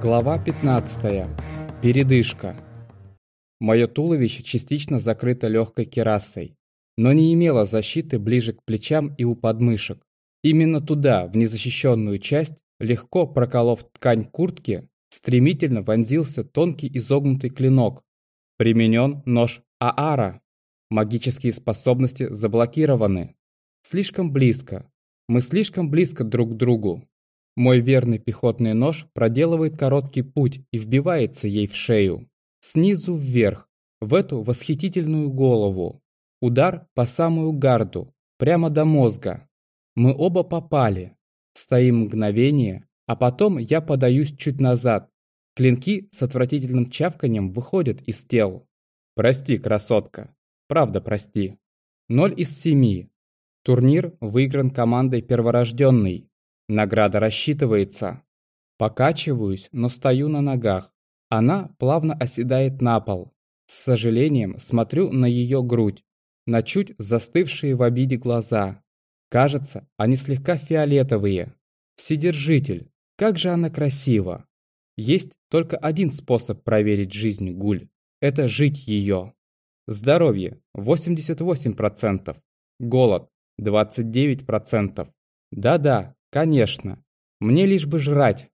Глава 15. Передышка. Мое туловище частично закрыто легкой керасой, но не имело защиты ближе к плечам и у подмышек. Именно туда, в незащищенную часть, легко проколов ткань куртки, стремительно вонзился тонкий изогнутый клинок. Применен нож Аара. Магические способности заблокированы. Слишком близко. Мы слишком близко друг к другу. Мой верный пехотный нож проделывает короткий путь и вбивается ей в шею. Снизу вверх, в эту восхитительную голову. Удар по самую гарду, прямо до мозга. Мы оба попали. Стоим мгновение, а потом я подаюсь чуть назад. Клинки с отвратительным чавканием выходят из тел. Прости, красотка. Правда, прости. Ноль из семи. Турнир выигран командой перворожденный. Награда рассчитывается. Покачиваюсь, но стою на ногах. Она плавно оседает на пол. С сожалением смотрю на ее грудь, на чуть застывшие в обиде глаза. Кажется, они слегка фиолетовые. Вседержитель, как же она красива. Есть только один способ проверить жизнь Гуль. Это жить ее. Здоровье 88%. Голод 29%. Да-да, Конечно. Мне лишь бы жрать.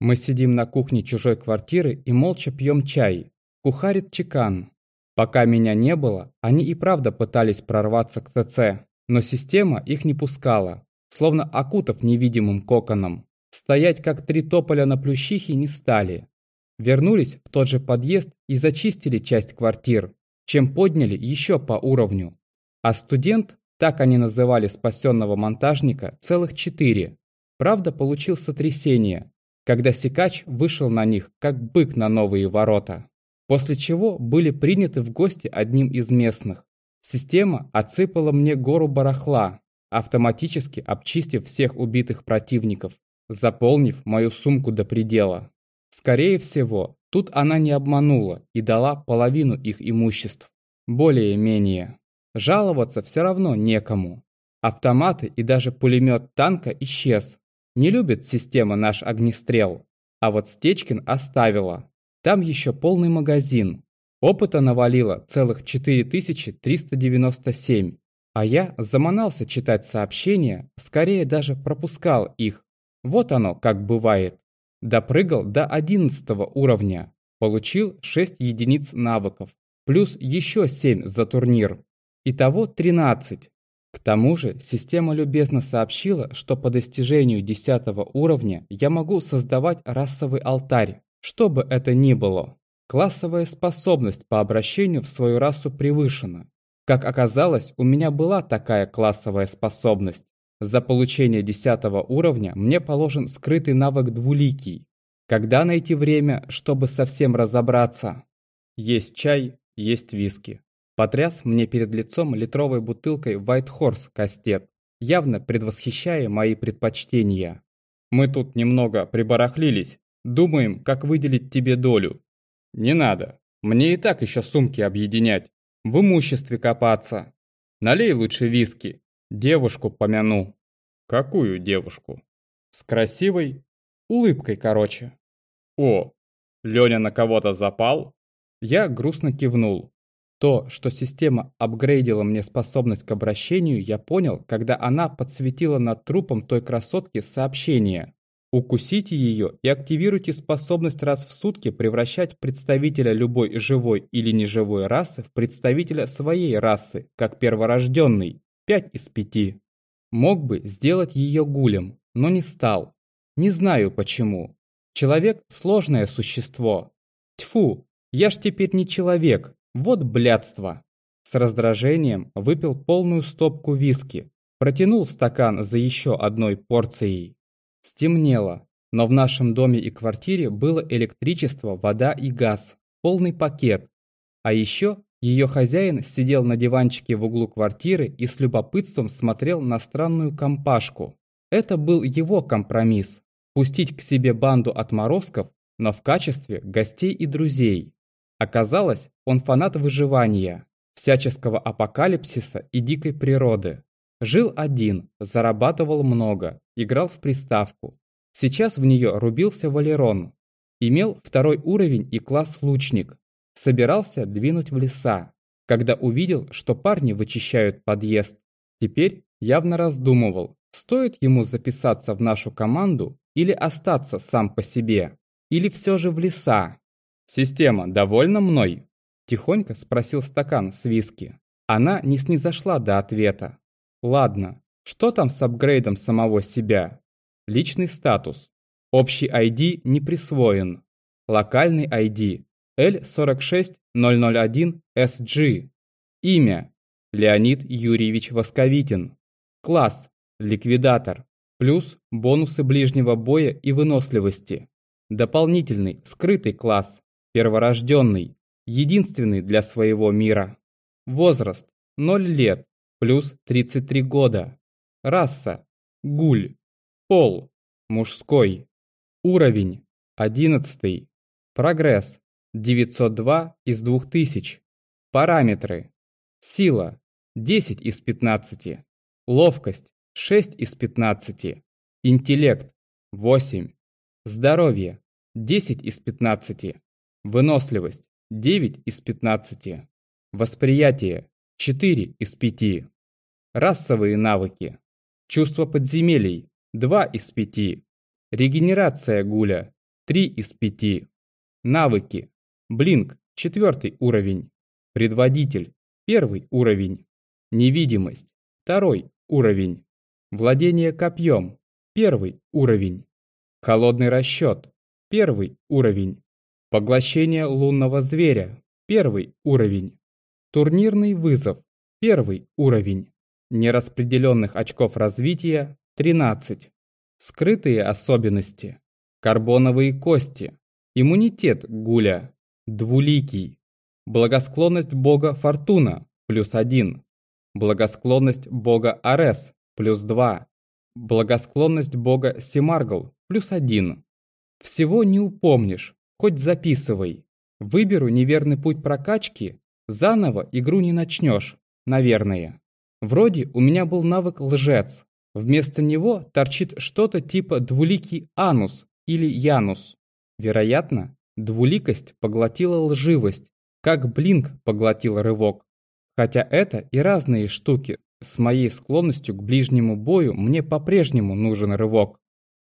Мы сидим на кухне чужой квартиры и молча пьем чай. Кухарит чекан. Пока меня не было, они и правда пытались прорваться к ТЦ, но система их не пускала, словно окутав невидимым коконом. Стоять как три тополя на плющихе не стали. Вернулись в тот же подъезд и зачистили часть квартир, чем подняли еще по уровню. А студент так они называли спасенного монтажника целых четыре. Правда, получил сотрясение, когда Сикач вышел на них, как бык на новые ворота. После чего были приняты в гости одним из местных. Система отсыпала мне гору барахла, автоматически обчистив всех убитых противников, заполнив мою сумку до предела. Скорее всего, тут она не обманула и дала половину их имуществ. Более-менее. Жаловаться все равно некому. Автоматы и даже пулемет танка исчез. Не любит система наш огнестрел. А вот Стечкин оставила. Там еще полный магазин. Опыта навалило целых 4397. А я заманался читать сообщения, скорее даже пропускал их. Вот оно, как бывает. Допрыгал до 11 уровня. Получил 6 единиц навыков. Плюс еще 7 за турнир. Итого 13. К тому же система любезно сообщила, что по достижению 10 уровня я могу создавать расовый алтарь, что бы это ни было. Классовая способность по обращению в свою расу превышена. Как оказалось, у меня была такая классовая способность. За получение 10 уровня мне положен скрытый навык двуликий. Когда найти время, чтобы совсем разобраться? Есть чай, есть виски. Потряс мне перед лицом литровой бутылкой White Horse кастет, явно предвосхищая мои предпочтения. «Мы тут немного прибарахлились. Думаем, как выделить тебе долю». «Не надо. Мне и так еще сумки объединять. В имуществе копаться. Налей лучше виски. Девушку помяну». «Какую девушку?» «С красивой улыбкой, короче». «О, Леня на кого-то запал?» Я грустно кивнул. То, что система апгрейдила мне способность к обращению, я понял, когда она подсветила над трупом той красотки сообщение. Укусите ее и активируйте способность раз в сутки превращать представителя любой живой или неживой расы в представителя своей расы, как перворожденный. 5 из 5. Мог бы сделать ее гулем, но не стал. Не знаю почему. Человек – сложное существо. Тьфу, я ж теперь не человек, вот блядство. С раздражением выпил полную стопку виски, протянул стакан за еще одной порцией. Стемнело, но в нашем доме и квартире было электричество, вода и газ, полный пакет. А еще ее хозяин сидел на диванчике в углу квартиры и с любопытством смотрел на странную компашку. Это был его компромисс – пустить к себе банду отморозков, но в качестве гостей и друзей. Оказалось, он фанат выживания, всяческого апокалипсиса и дикой природы. Жил один, зарабатывал много, играл в приставку. Сейчас в нее рубился Валерон. Имел второй уровень и класс лучник. Собирался двинуть в леса, когда увидел, что парни вычищают подъезд. Теперь явно раздумывал, стоит ему записаться в нашу команду или остаться сам по себе, или все же в леса. «Система довольна мной?» – тихонько спросил стакан с виски. Она не снизошла до ответа. «Ладно, что там с апгрейдом самого себя? Личный статус. Общий ID не присвоен. Локальный ID L46001SG. Имя Леонид Юрьевич Восковитин. Класс Ликвидатор. Плюс бонусы ближнего боя и выносливости. Дополнительный скрытый класс Перворожденный. Единственный для своего мира. Возраст 0 лет плюс 33 года. Раса – гуль. Пол – мужской. Уровень – 11. Прогресс – 902 из 2000. Параметры. Сила – 10 из 15. Ловкость – 6 из 15. Интеллект – 8. Здоровье – 10 из 15. Выносливость – 9 из 15. Восприятие – 4 из 5. Расовые навыки. Чувство подземелий – 2 из 5. Регенерация гуля – 3 из 5. Навыки. Блинк – 4 уровень. Предводитель – 1 уровень. Невидимость – 2 уровень. Владение копьем – 1 уровень. Холодный расчет – 1 уровень. Поглощение лунного зверя – 1 уровень. Турнирный вызов – 1 уровень нераспределенных очков развития 13. Скрытые особенности. Карбоновые кости. Иммунитет Гуля. Двуликий. Благосклонность бога Фортуна плюс 1. Благосклонность бога Арес плюс 2. Благосклонность бога Семаргл плюс 1. Всего не упомнишь, хоть записывай. Выберу неверный путь прокачки, заново игру не начнешь, наверное. Вроде у меня был навык лжец. Вместо него торчит что-то типа двуликий анус или янус. Вероятно, двуликость поглотила лживость, как блинк поглотил рывок. Хотя это и разные штуки. С моей склонностью к ближнему бою мне по-прежнему нужен рывок.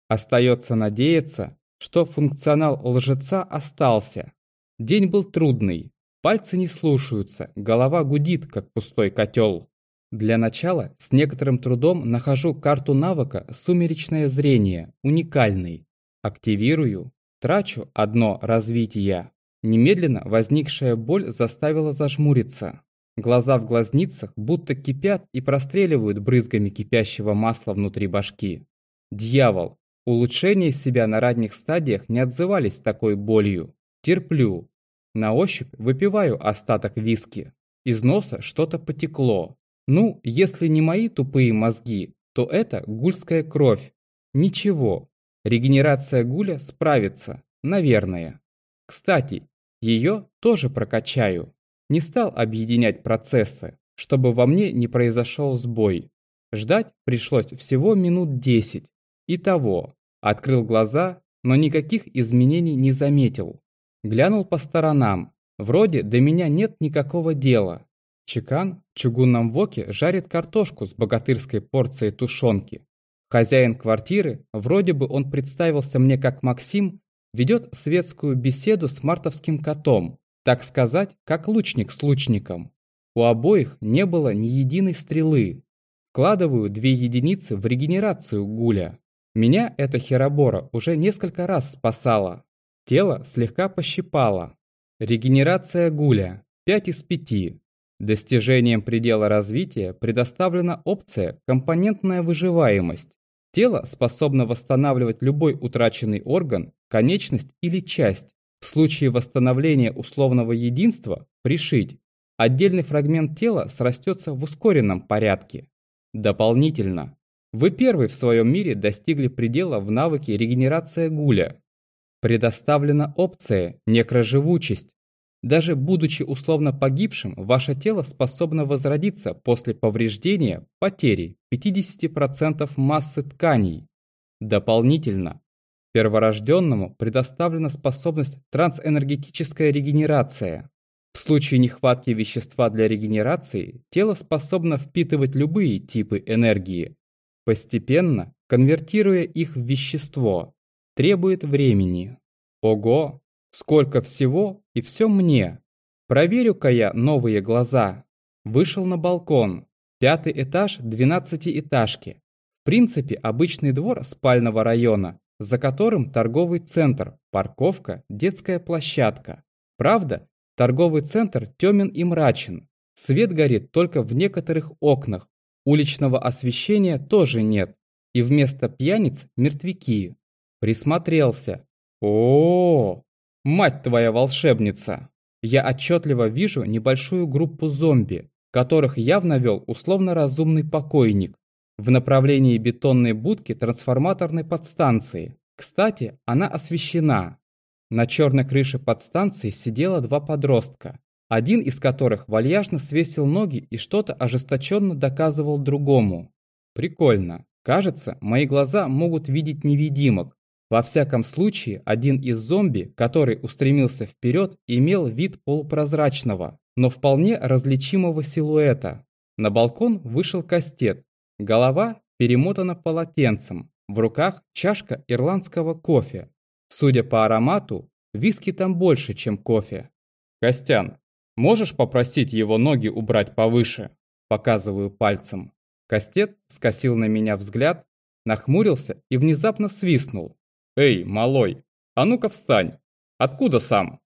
Остается надеяться, что функционал лжеца остался. День был трудный, пальцы не слушаются, голова гудит, как пустой котел. Для начала с некоторым трудом нахожу карту навыка «Сумеречное зрение», уникальный. Активирую, трачу одно развитие. Немедленно возникшая боль заставила зажмуриться. Глаза в глазницах будто кипят и простреливают брызгами кипящего масла внутри башки. Дьявол! Улучшения себя на ранних стадиях не отзывались такой болью. Терплю. На ощупь выпиваю остаток виски. Из носа что-то потекло. Ну, если не мои тупые мозги, то это гульская кровь. Ничего, регенерация гуля справится, наверное. Кстати, ее тоже прокачаю. Не стал объединять процессы, чтобы во мне не произошел сбой. Ждать пришлось всего минут десять. Итого, открыл глаза, но никаких изменений не заметил. Глянул по сторонам. Вроде до меня нет никакого дела. Чекан в чугунном воке жарит картошку с богатырской порцией тушенки. Хозяин квартиры, вроде бы он представился мне как Максим, ведет светскую беседу с мартовским котом, так сказать, как лучник с лучником. У обоих не было ни единой стрелы. Вкладываю две единицы в регенерацию гуля. Меня эта херобора уже несколько раз спасала. Тело слегка пощипало. Регенерация гуля 5 из 5. Достижением предела развития предоставлена опция «Компонентная выживаемость». Тело способно восстанавливать любой утраченный орган, конечность или часть. В случае восстановления условного единства – пришить. Отдельный фрагмент тела срастется в ускоренном порядке. Дополнительно. Вы первый в своем мире достигли предела в навыке регенерация гуля. Предоставлена опция «Некроживучесть». Даже будучи условно погибшим, ваше тело способно возродиться после повреждения потери 50% массы тканей. Дополнительно, Перворожденному предоставлена способность трансэнергетическая регенерация. В случае нехватки вещества для регенерации тело способно впитывать любые типы энергии, постепенно конвертируя их в вещество. Требует времени. Ого, сколько всего и все мне. Проверю-ка я новые глаза. Вышел на балкон. Пятый этаж двенадцатиэтажки. В принципе, обычный двор спального района, за которым торговый центр, парковка, детская площадка. Правда, торговый центр темен и мрачен. Свет горит только в некоторых окнах. Уличного освещения тоже нет. И вместо пьяниц мертвяки. Присмотрелся. О, -о, -о мать твоя волшебница! Я отчетливо вижу небольшую группу зомби, которых явно вел условно разумный покойник в направлении бетонной будки трансформаторной подстанции. Кстати, она освещена. На черной крыше подстанции сидело два подростка, один из которых вальяжно свесил ноги и что-то ожесточенно доказывал другому. Прикольно. Кажется, мои глаза могут видеть невидимок. Во всяком случае, один из зомби, который устремился вперед, имел вид полупрозрачного, но вполне различимого силуэта. На балкон вышел кастет, Голова перемотана полотенцем, в руках чашка ирландского кофе. Судя по аромату, виски там больше, чем кофе. «Костян, можешь попросить его ноги убрать повыше?» Показываю пальцем. Костет скосил на меня взгляд, нахмурился и внезапно свистнул. «Эй, малой, а ну-ка встань! Откуда сам?»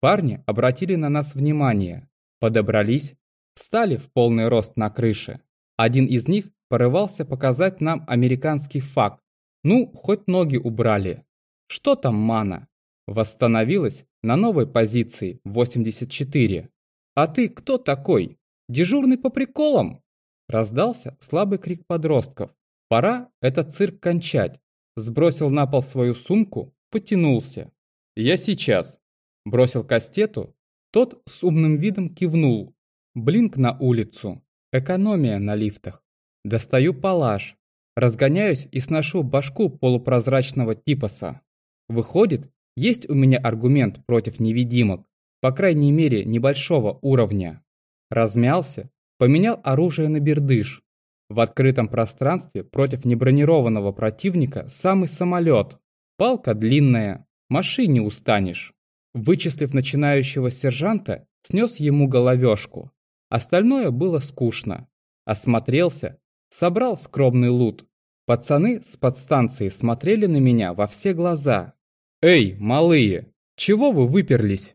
Парни обратили на нас внимание, подобрались, встали в полный рост на крыше. Один из них порывался показать нам американский факт. Ну, хоть ноги убрали. Что там мана? Восстановилась на новой позиции 84. «А ты кто такой? Дежурный по приколам?» Раздался слабый крик подростков. «Пора этот цирк кончать». Сбросил на пол свою сумку, потянулся. «Я сейчас». Бросил кастету. Тот с умным видом кивнул. Блинк на улицу. Экономия на лифтах. Достаю палаш, разгоняюсь и сношу башку полупрозрачного типоса. Выходит, есть у меня аргумент против невидимок, по крайней мере небольшого уровня. Размялся, поменял оружие на бердыш. В открытом пространстве против небронированного противника самый самолет. Палка длинная, машине устанешь. Вычислив начинающего сержанта, снес ему головешку. Остальное было скучно. Осмотрелся, Собрал скромный лут. Пацаны с подстанции смотрели на меня во все глаза. «Эй, малые, чего вы выперлись?»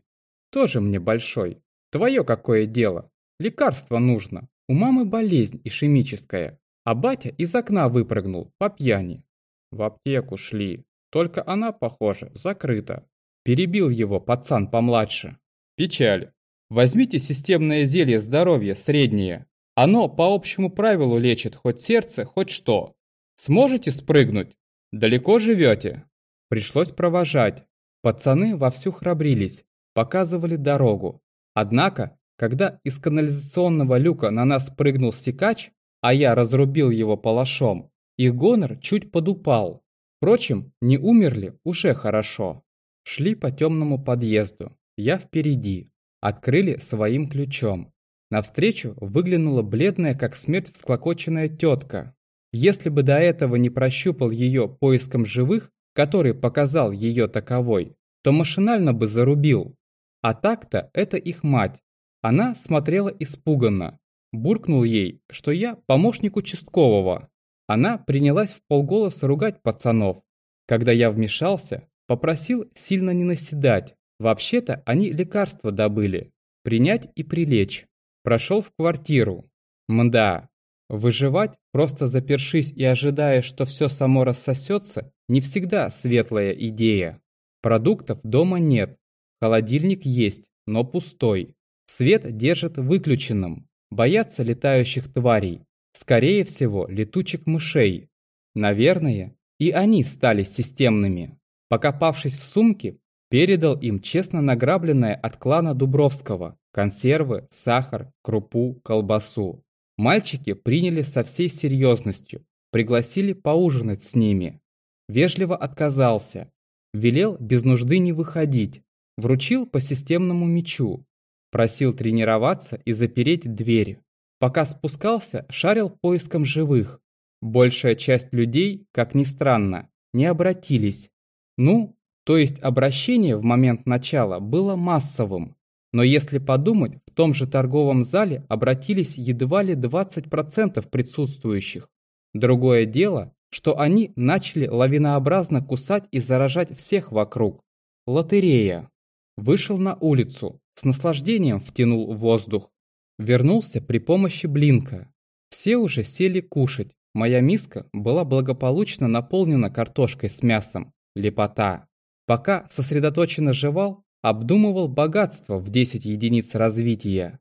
«Тоже мне большой. Твое какое дело? Лекарство нужно. У мамы болезнь ишемическая, а батя из окна выпрыгнул по пьяни. В аптеку шли, только она, похоже, закрыта. Перебил его пацан помладше. Печаль. Возьмите системное зелье здоровья среднее. Оно по общему правилу лечит хоть сердце, хоть что. Сможете спрыгнуть? Далеко живете? Пришлось провожать. Пацаны вовсю храбрились, показывали дорогу. Однако, когда из канализационного люка на нас прыгнул сикач, а я разрубил его палашом, их гонор чуть подупал. Впрочем, не умерли уже хорошо. Шли по темному подъезду. Я впереди. Открыли своим ключом. Навстречу выглянула бледная, как смерть, всклокоченная тетка. Если бы до этого не прощупал ее поиском живых, который показал ее таковой, то машинально бы зарубил. А так-то это их мать. Она смотрела испуганно. Буркнул ей, что я помощник участкового. Она принялась в полголоса ругать пацанов. Когда я вмешался, попросил сильно не наседать. Вообще-то они лекарства добыли. Принять и прилечь. Прошел в квартиру. Мда. Выживать, просто запершись и ожидая, что все само рассосется, не всегда светлая идея. Продуктов дома нет. Холодильник есть, но пустой. Свет держит выключенным. Боятся летающих тварей. Скорее всего, летучих мышей. Наверное, и они стали системными. Покопавшись в сумке, передал им честно награбленное от клана Дубровского консервы, сахар, крупу, колбасу. Мальчики приняли со всей серьезностью, пригласили поужинать с ними. Вежливо отказался. Велел без нужды не выходить. Вручил по системному мечу. Просил тренироваться и запереть дверь. Пока спускался, шарил поиском живых. Большая часть людей, как ни странно, не обратились. Ну, то есть обращение в момент начала было массовым. Но если подумать, в том же торговом зале обратились едва ли 20% присутствующих. Другое дело, что они начали лавинообразно кусать и заражать всех вокруг. Лотерея. Вышел на улицу, с наслаждением втянул воздух. Вернулся при помощи блинка. Все уже сели кушать. Моя миска была благополучно наполнена картошкой с мясом. Лепота. Пока сосредоточенно жевал, обдумывал богатство в 10 единиц развития.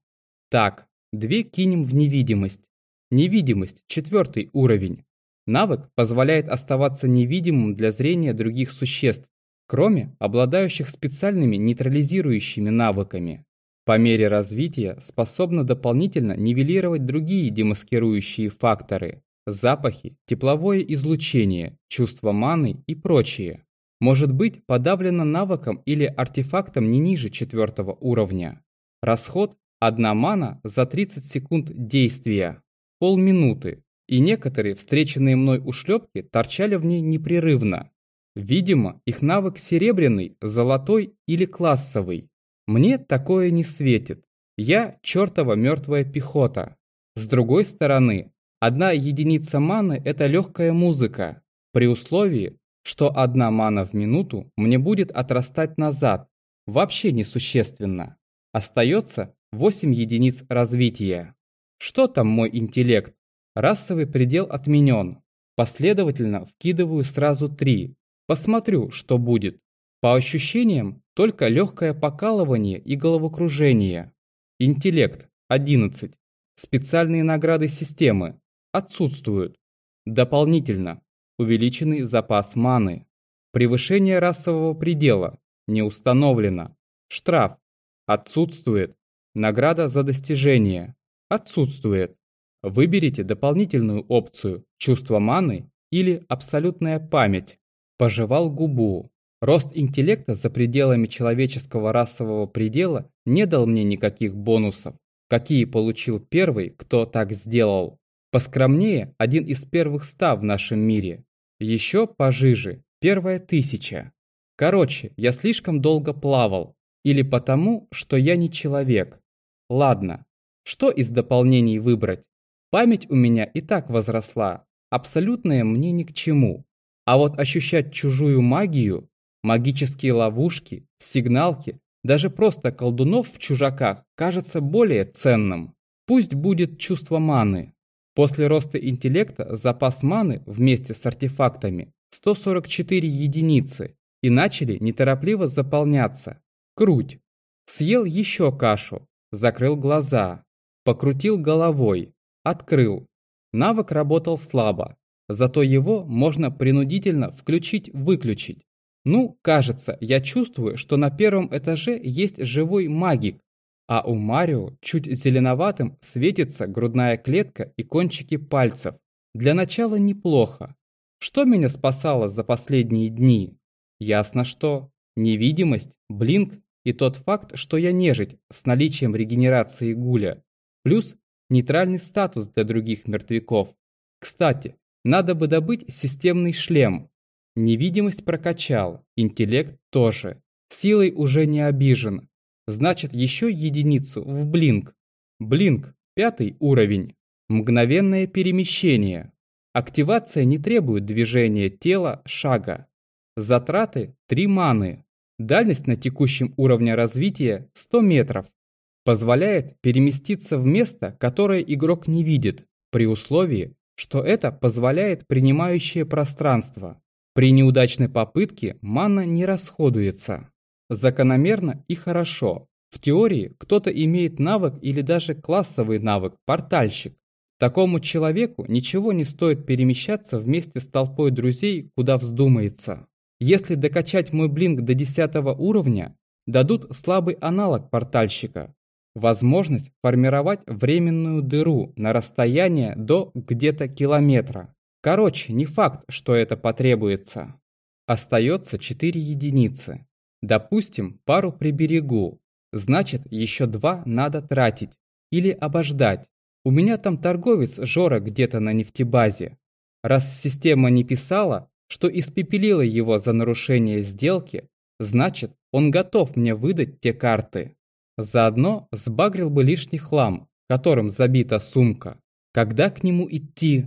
Так, две кинем в невидимость. Невидимость – четвертый уровень. Навык позволяет оставаться невидимым для зрения других существ, кроме обладающих специальными нейтрализирующими навыками. По мере развития способна дополнительно нивелировать другие демаскирующие факторы – запахи, тепловое излучение, чувство маны и прочее. Может быть подавлено навыком или артефактом не ниже четвертого уровня. Расход – одна мана за 30 секунд действия полминуты, и некоторые встреченные мной ушлепки торчали в ней непрерывно. Видимо, их навык серебряный, золотой или классовый. Мне такое не светит. Я чертова мертвая пехота. С другой стороны, одна единица маны – это легкая музыка, при условии, что одна мана в минуту мне будет отрастать назад, вообще несущественно. Остается 8 единиц развития. Что там мой интеллект? Расовый предел отменен. Последовательно вкидываю сразу три. Посмотрю, что будет. По ощущениям, только легкое покалывание и головокружение. Интеллект 11. Специальные награды системы отсутствуют. Дополнительно увеличенный запас маны. Превышение расового предела не установлено. Штраф отсутствует. Награда за достижение отсутствует. Выберите дополнительную опцию «Чувство маны» или «Абсолютная память». Пожевал губу. Рост интеллекта за пределами человеческого расового предела не дал мне никаких бонусов, какие получил первый, кто так сделал. Поскромнее один из первых ста в нашем мире. Еще пожиже первая тысяча. Короче, я слишком долго плавал. Или потому, что я не человек. Ладно, что из дополнений выбрать? Память у меня и так возросла, абсолютная мне ни к чему. А вот ощущать чужую магию, магические ловушки, сигналки, даже просто колдунов в чужаках кажется более ценным. Пусть будет чувство маны. После роста интеллекта запас маны вместе с артефактами 144 единицы и начали неторопливо заполняться. Круть. Съел еще кашу, закрыл глаза. Покрутил головой, открыл. Навык работал слабо, зато его можно принудительно включить-выключить. Ну, кажется, я чувствую, что на первом этаже есть живой магик, а у Марио чуть зеленоватым светится грудная клетка и кончики пальцев. Для начала неплохо. Что меня спасало за последние дни? Ясно что. Невидимость, блинк и тот факт, что я нежить с наличием регенерации гуля плюс нейтральный статус для других мертвяков. Кстати, надо бы добыть системный шлем. Невидимость прокачал, интеллект тоже. Силой уже не обижен. Значит, еще единицу в блинк. Блинк, пятый уровень. Мгновенное перемещение. Активация не требует движения тела шага. Затраты 3 маны. Дальность на текущем уровне развития 100 метров. Позволяет переместиться в место, которое игрок не видит, при условии, что это позволяет принимающее пространство. При неудачной попытке мана не расходуется. Закономерно и хорошо. В теории кто-то имеет навык или даже классовый навык – портальщик. Такому человеку ничего не стоит перемещаться вместе с толпой друзей, куда вздумается. Если докачать мой блинк до 10 уровня, дадут слабый аналог портальщика, возможность формировать временную дыру на расстояние до где-то километра. Короче, не факт, что это потребуется. Остается 4 единицы. Допустим, пару приберегу. Значит, еще два надо тратить. Или обождать. У меня там торговец Жора где-то на нефтебазе. Раз система не писала, что испепелила его за нарушение сделки, значит, он готов мне выдать те карты. Заодно сбагрил бы лишний хлам, которым забита сумка. Когда к нему идти?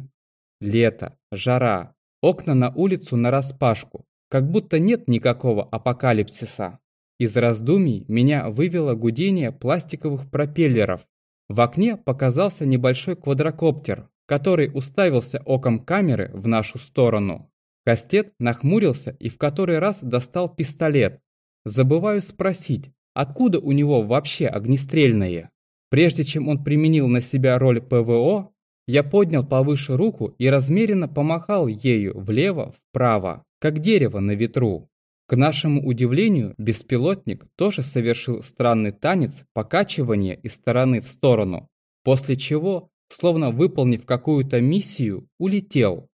Лето, жара, окна на улицу нараспашку, как будто нет никакого апокалипсиса. Из раздумий меня вывело гудение пластиковых пропеллеров. В окне показался небольшой квадрокоптер, который уставился оком камеры в нашу сторону. Кастет нахмурился и в который раз достал пистолет. Забываю спросить, откуда у него вообще огнестрельное. Прежде чем он применил на себя роль ПВО, я поднял повыше руку и размеренно помахал ею влево-вправо, как дерево на ветру. К нашему удивлению, беспилотник тоже совершил странный танец покачивания из стороны в сторону, после чего, словно выполнив какую-то миссию, улетел.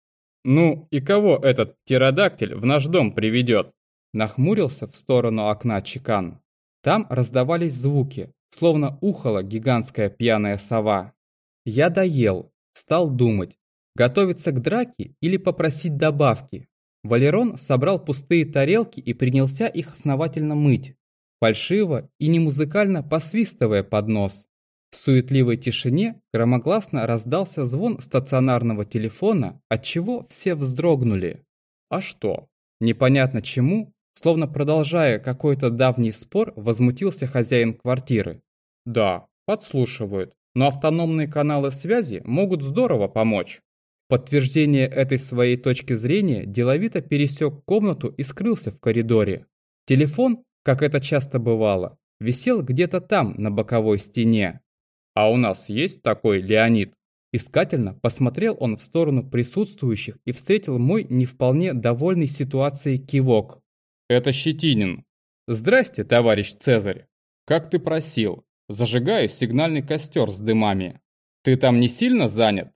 «Ну и кого этот птеродактиль в наш дом приведет?» Нахмурился в сторону окна чекан. Там раздавались звуки, словно ухала гигантская пьяная сова. Я доел, стал думать, готовиться к драке или попросить добавки. Валерон собрал пустые тарелки и принялся их основательно мыть, фальшиво и немузыкально посвистывая под нос. В суетливой тишине громогласно раздался звон стационарного телефона, от чего все вздрогнули. А что? Непонятно чему, словно продолжая какой-то давний спор, возмутился хозяин квартиры. Да, подслушивают, но автономные каналы связи могут здорово помочь. Подтверждение этой своей точки зрения деловито пересек комнату и скрылся в коридоре. Телефон, как это часто бывало, висел где-то там, на боковой стене. «А у нас есть такой Леонид?» Искательно посмотрел он в сторону присутствующих и встретил мой не вполне довольный ситуацией кивок. «Это Щетинин. Здрасте, товарищ Цезарь. Как ты просил, зажигаю сигнальный костер с дымами. Ты там не сильно занят?»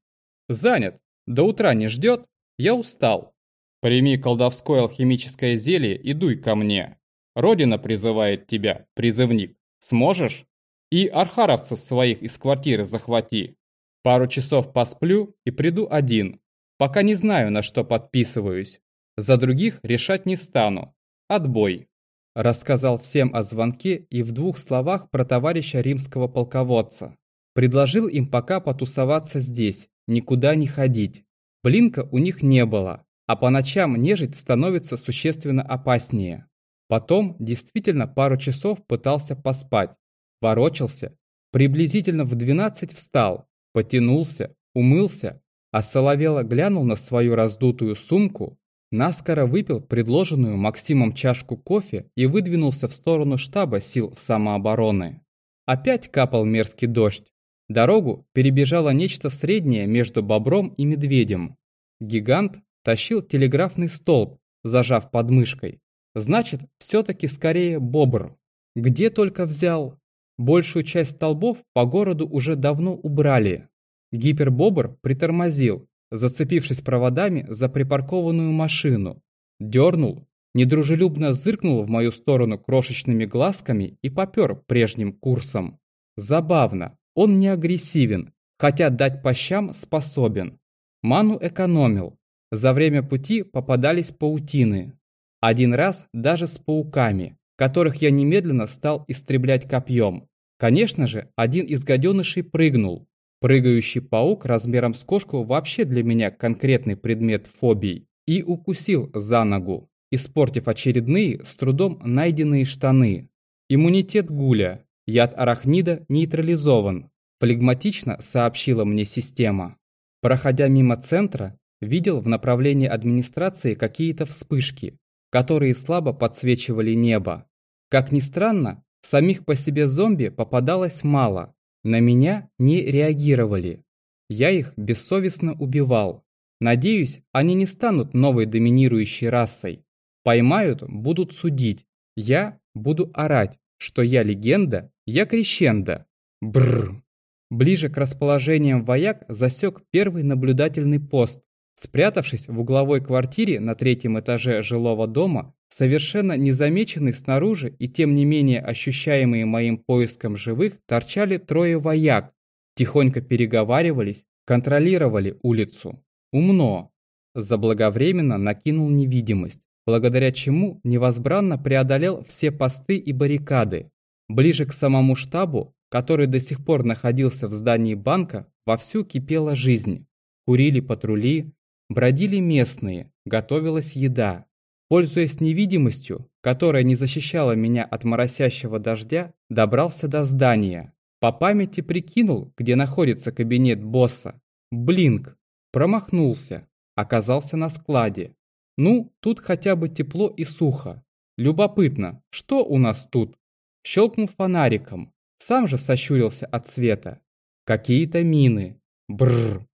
«Занят. До утра не ждет? Я устал. Прими колдовское алхимическое зелье и дуй ко мне. Родина призывает тебя, призывник. Сможешь? И архаровцев своих из квартиры захвати. Пару часов посплю и приду один. Пока не знаю, на что подписываюсь. За других решать не стану. Отбой. Рассказал всем о звонке и в двух словах про товарища римского полководца. Предложил им пока потусоваться здесь, никуда не ходить. Блинка у них не было, а по ночам нежить становится существенно опаснее. Потом действительно пару часов пытался поспать, ворочался, приблизительно в 12 встал, потянулся, умылся, а соловело глянул на свою раздутую сумку, наскоро выпил предложенную Максимом чашку кофе и выдвинулся в сторону штаба сил самообороны. Опять капал мерзкий дождь. Дорогу перебежало нечто среднее между бобром и медведем. Гигант тащил телеграфный столб, зажав подмышкой. Значит, все-таки скорее бобр. Где только взял? Большую часть столбов по городу уже давно убрали. Гипербобр притормозил, зацепившись проводами за припаркованную машину. Дернул, недружелюбно зыркнул в мою сторону крошечными глазками и попер прежним курсом. Забавно, он не агрессивен, хотя дать по щам способен. Ману экономил. За время пути попадались паутины. Один раз даже с пауками которых я немедленно стал истреблять копьем. Конечно же, один из гаденышей прыгнул. Прыгающий паук размером с кошку вообще для меня конкретный предмет фобий. И укусил за ногу, испортив очередные, с трудом найденные штаны. Иммунитет гуля, яд арахнида нейтрализован, флегматично сообщила мне система. Проходя мимо центра, видел в направлении администрации какие-то вспышки, которые слабо подсвечивали небо. Как ни странно, самих по себе зомби попадалось мало. На меня не реагировали. Я их бессовестно убивал. Надеюсь, они не станут новой доминирующей расой. Поймают, будут судить. Я буду орать, что я легенда, я крещенда. Бррр. Ближе к расположениям вояк засек первый наблюдательный пост. Спрятавшись в угловой квартире на третьем этаже жилого дома, совершенно незамеченный снаружи и тем не менее ощущаемые моим поиском живых, торчали трое вояк, тихонько переговаривались, контролировали улицу. Умно. Заблаговременно накинул невидимость, благодаря чему невозбранно преодолел все посты и баррикады. Ближе к самому штабу, который до сих пор находился в здании банка, вовсю кипела жизнь. Курили патрули, бродили местные, готовилась еда. Пользуясь невидимостью, которая не защищала меня от моросящего дождя, добрался до здания. По памяти прикинул, где находится кабинет босса. Блинк. Промахнулся. Оказался на складе. Ну, тут хотя бы тепло и сухо. Любопытно, что у нас тут? Щелкнул фонариком. Сам же сощурился от света. Какие-то мины. Бррр.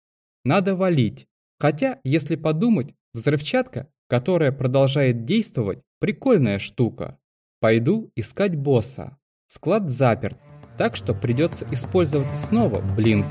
Надо валить. Хотя, если подумать, взрывчатка, которая продолжает действовать, прикольная штука. Пойду искать босса. Склад заперт, так что придется использовать снова блинк.